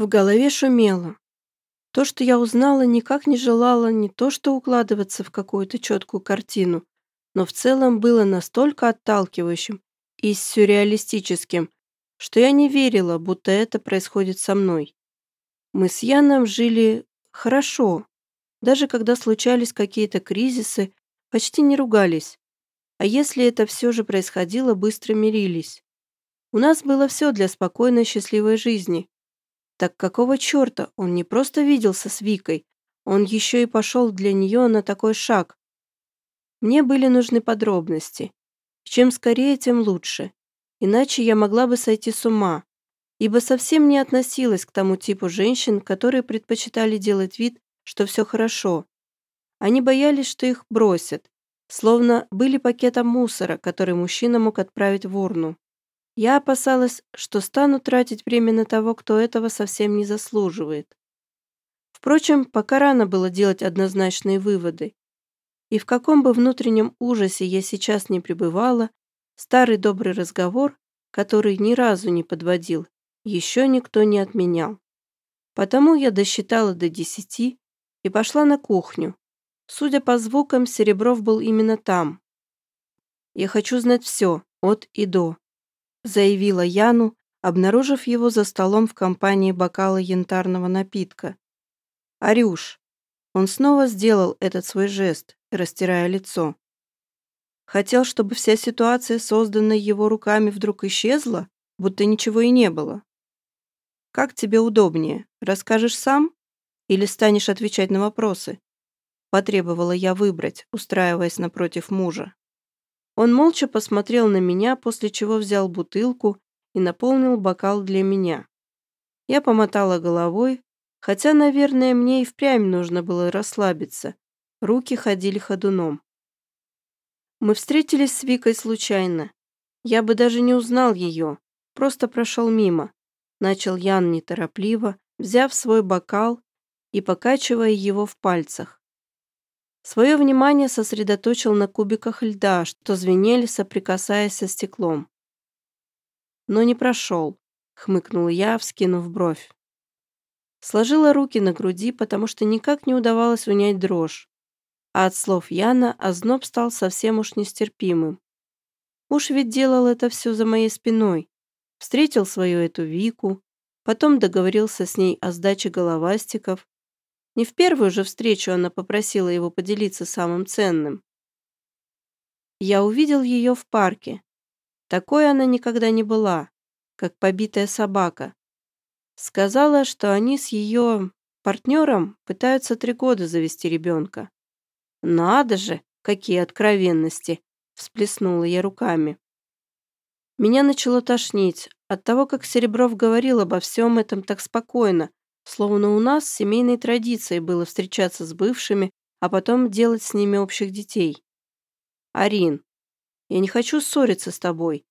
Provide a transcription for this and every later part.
В голове шумело. То, что я узнала, никак не желала не то что укладываться в какую-то четкую картину, но в целом было настолько отталкивающим и сюрреалистическим, что я не верила, будто это происходит со мной. Мы с Яном жили хорошо, даже когда случались какие-то кризисы, почти не ругались. А если это все же происходило, быстро мирились. У нас было все для спокойной счастливой жизни. Так какого черта он не просто виделся с Викой, он еще и пошел для нее на такой шаг. Мне были нужны подробности. Чем скорее, тем лучше. Иначе я могла бы сойти с ума, ибо совсем не относилась к тому типу женщин, которые предпочитали делать вид, что все хорошо. Они боялись, что их бросят, словно были пакетом мусора, который мужчина мог отправить в урну. Я опасалась, что стану тратить время на того, кто этого совсем не заслуживает. Впрочем, пока рано было делать однозначные выводы. И в каком бы внутреннем ужасе я сейчас не пребывала, старый добрый разговор, который ни разу не подводил, еще никто не отменял. Потому я досчитала до десяти и пошла на кухню. Судя по звукам, Серебров был именно там. «Я хочу знать все, от и до», заявила Яну, обнаружив его за столом в компании бокала янтарного напитка. «Арюш!» Он снова сделал этот свой жест, растирая лицо. Хотел, чтобы вся ситуация, созданная его руками, вдруг исчезла, будто ничего и не было. «Как тебе удобнее? Расскажешь сам?» Или станешь отвечать на вопросы?» Потребовала я выбрать, устраиваясь напротив мужа. Он молча посмотрел на меня, после чего взял бутылку и наполнил бокал для меня. Я помотала головой, хотя, наверное, мне и впрямь нужно было расслабиться. Руки ходили ходуном. Мы встретились с Викой случайно. Я бы даже не узнал ее, просто прошел мимо. Начал Ян неторопливо, взяв свой бокал и покачивая его в пальцах. Свое внимание сосредоточил на кубиках льда, что звенели, соприкасаясь со стеклом. Но не прошел, хмыкнул я, вскинув бровь. Сложила руки на груди, потому что никак не удавалось унять дрожь. А от слов Яна озноб стал совсем уж нестерпимым. Уж ведь делал это все за моей спиной. Встретил свою эту Вику, потом договорился с ней о сдаче головастиков, не в первую же встречу она попросила его поделиться самым ценным. Я увидел ее в парке. Такой она никогда не была, как побитая собака. Сказала, что они с ее партнером пытаются три года завести ребенка. «Надо же, какие откровенности!» – всплеснула я руками. Меня начало тошнить от того, как Серебров говорил обо всем этом так спокойно, Словно у нас семейной традицией было встречаться с бывшими, а потом делать с ними общих детей. Арин, я не хочу ссориться с тобой.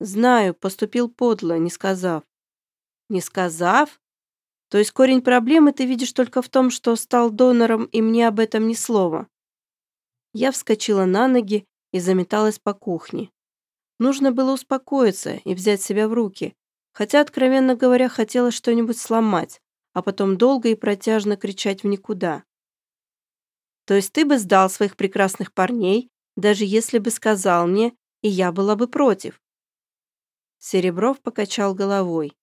Знаю, поступил подло, не сказав. Не сказав? То есть корень проблемы ты видишь только в том, что стал донором, и мне об этом ни слова. Я вскочила на ноги и заметалась по кухне. Нужно было успокоиться и взять себя в руки, хотя, откровенно говоря, хотела что-нибудь сломать, а потом долго и протяжно кричать в никуда. То есть ты бы сдал своих прекрасных парней, даже если бы сказал мне, и я была бы против. Серебров покачал головой.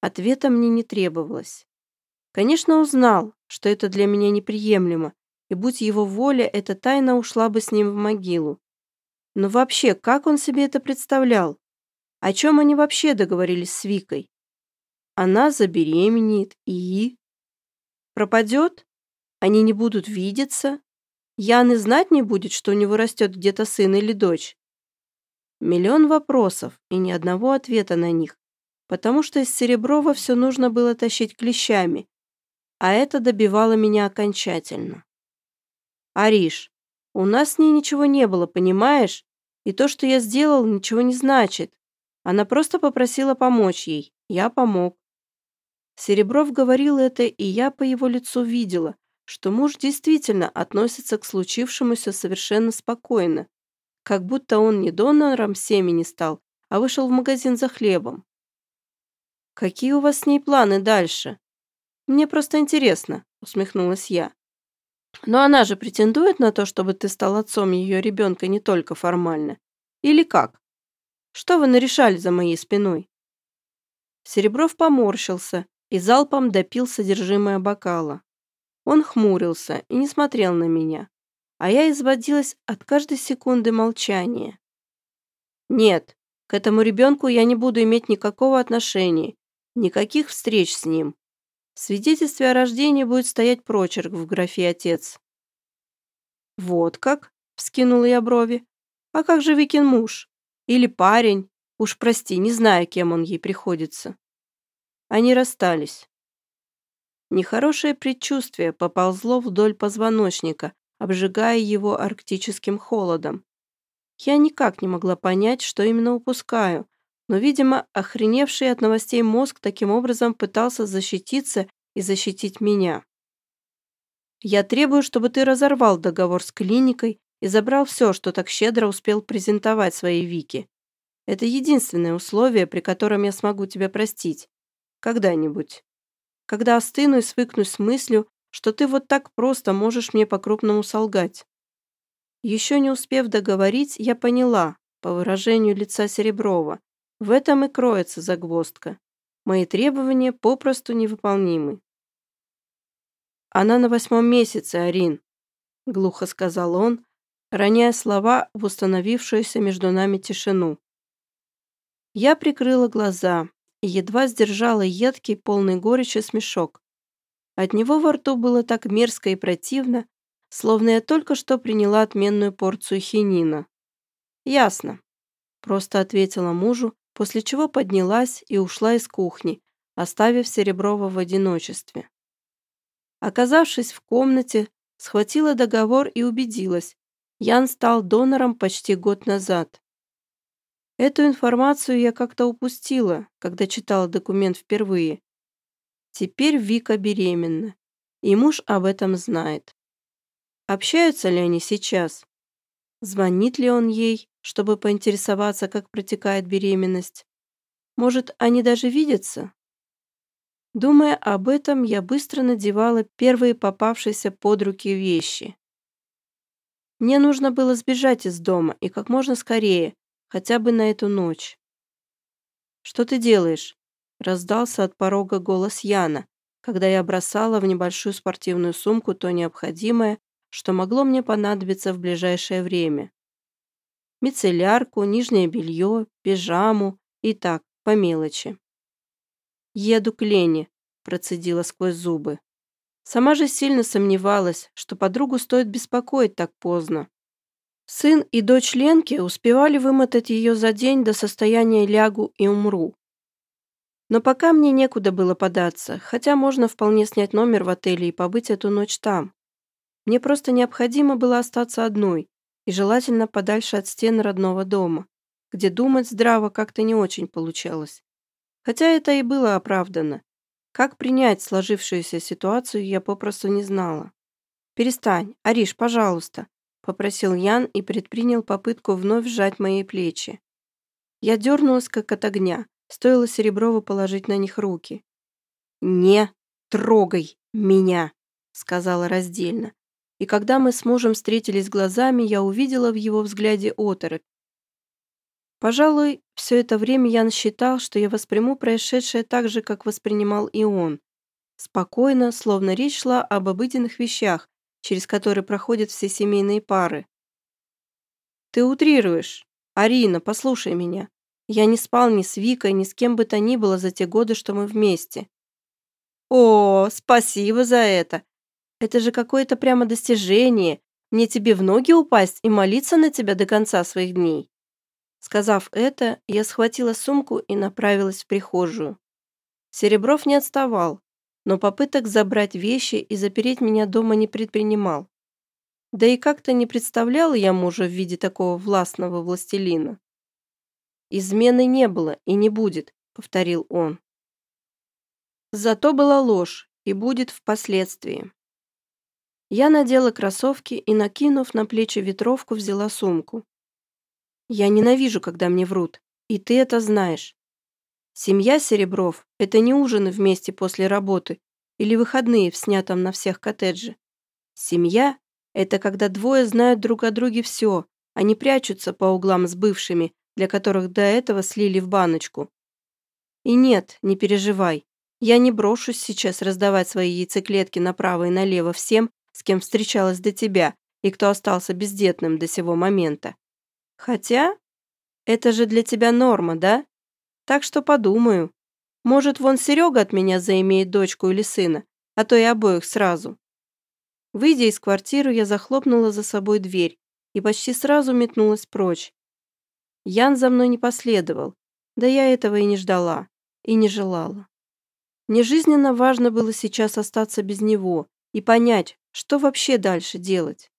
Ответа мне не требовалось. Конечно, узнал, что это для меня неприемлемо, и будь его воля, эта тайна ушла бы с ним в могилу. Но вообще, как он себе это представлял? О чем они вообще договорились с Викой? Она забеременеет и... Пропадет? Они не будут видеться? Ян и знать не будет, что у него растет где-то сын или дочь? Миллион вопросов и ни одного ответа на них, потому что из Сереброва все нужно было тащить клещами, а это добивало меня окончательно. Ариш, у нас с ней ничего не было, понимаешь? И то, что я сделал, ничего не значит. Она просто попросила помочь ей. Я помог. Серебров говорил это, и я по его лицу видела, что муж действительно относится к случившемуся совершенно спокойно, как будто он не донором семени стал, а вышел в магазин за хлебом. Какие у вас с ней планы дальше? Мне просто интересно, усмехнулась я. Но она же претендует на то, чтобы ты стал отцом ее ребенка не только формально. Или как? Что вы нарешали за моей спиной? Серебров поморщился и залпом допил содержимое бокала. Он хмурился и не смотрел на меня, а я изводилась от каждой секунды молчания. Нет, к этому ребенку я не буду иметь никакого отношения, никаких встреч с ним. В свидетельстве о рождении будет стоять прочерк в графе «Отец». «Вот как?» – вскинула я брови. «А как же Викин муж? Или парень? Уж прости, не знаю, кем он ей приходится». Они расстались. Нехорошее предчувствие поползло вдоль позвоночника, обжигая его арктическим холодом. Я никак не могла понять, что именно упускаю, но, видимо, охреневший от новостей мозг таким образом пытался защититься и защитить меня. Я требую, чтобы ты разорвал договор с клиникой и забрал все, что так щедро успел презентовать своей Вике. Это единственное условие, при котором я смогу тебя простить. Когда-нибудь. Когда остыну и свыкнусь с мыслью, что ты вот так просто можешь мне по-крупному солгать. Еще не успев договорить, я поняла, по выражению лица Сереброва, в этом и кроется загвоздка. Мои требования попросту невыполнимы. «Она на восьмом месяце, Арин», — глухо сказал он, роняя слова в установившуюся между нами тишину. Я прикрыла глаза и едва сдержала едкий, полный горечи смешок. От него во рту было так мерзко и противно, словно я только что приняла отменную порцию хинина. «Ясно», — просто ответила мужу, после чего поднялась и ушла из кухни, оставив Сереброва в одиночестве. Оказавшись в комнате, схватила договор и убедилась, Ян стал донором почти год назад. Эту информацию я как-то упустила, когда читала документ впервые. Теперь Вика беременна, и муж об этом знает. Общаются ли они сейчас? Звонит ли он ей, чтобы поинтересоваться, как протекает беременность? Может, они даже видятся? Думая об этом, я быстро надевала первые попавшиеся под руки вещи. Мне нужно было сбежать из дома и как можно скорее, хотя бы на эту ночь. «Что ты делаешь?» – раздался от порога голос Яна, когда я бросала в небольшую спортивную сумку то необходимое, что могло мне понадобиться в ближайшее время. Мицеллярку, нижнее белье, пижаму и так, по мелочи. «Еду к Лене», – процедила сквозь зубы. Сама же сильно сомневалась, что подругу стоит беспокоить так поздно. Сын и дочь Ленки успевали вымотать ее за день до состояния лягу и умру. Но пока мне некуда было податься, хотя можно вполне снять номер в отеле и побыть эту ночь там. Мне просто необходимо было остаться одной, и желательно подальше от стен родного дома, где думать здраво как-то не очень получалось. Хотя это и было оправдано. Как принять сложившуюся ситуацию, я попросту не знала. «Перестань, Ариш, пожалуйста», — попросил Ян и предпринял попытку вновь сжать мои плечи. Я дернулась, как от огня, стоило Сереброву положить на них руки. «Не трогай меня», — сказала раздельно, и когда мы с мужем встретились глазами, я увидела в его взгляде оторопь. Пожалуй, все это время Ян считал, что я восприму происшедшее так же, как воспринимал и он. Спокойно, словно речь шла об обыденных вещах, через которые проходят все семейные пары. «Ты утрируешь. Арина, послушай меня. Я не спал ни с Викой, ни с кем бы то ни было за те годы, что мы вместе». «О, спасибо за это. Это же какое-то прямо достижение. Мне тебе в ноги упасть и молиться на тебя до конца своих дней». Сказав это, я схватила сумку и направилась в прихожую. Серебров не отставал, но попыток забрать вещи и запереть меня дома не предпринимал. Да и как-то не представляла я мужа в виде такого властного властелина. «Измены не было и не будет», — повторил он. Зато была ложь и будет впоследствии. Я надела кроссовки и, накинув на плечи ветровку, взяла сумку. Я ненавижу, когда мне врут, и ты это знаешь. Семья Серебров – это не ужины вместе после работы или выходные в снятом на всех коттедже. Семья – это когда двое знают друг о друге все, они прячутся по углам с бывшими, для которых до этого слили в баночку. И нет, не переживай, я не брошусь сейчас раздавать свои яйцеклетки направо и налево всем, с кем встречалась до тебя и кто остался бездетным до сего момента. Хотя, это же для тебя норма, да? Так что подумаю. Может, вон Серега от меня заимеет дочку или сына, а то и обоих сразу. Выйдя из квартиры, я захлопнула за собой дверь и почти сразу метнулась прочь. Ян за мной не последовал, да я этого и не ждала, и не желала. Мне жизненно важно было сейчас остаться без него и понять, что вообще дальше делать.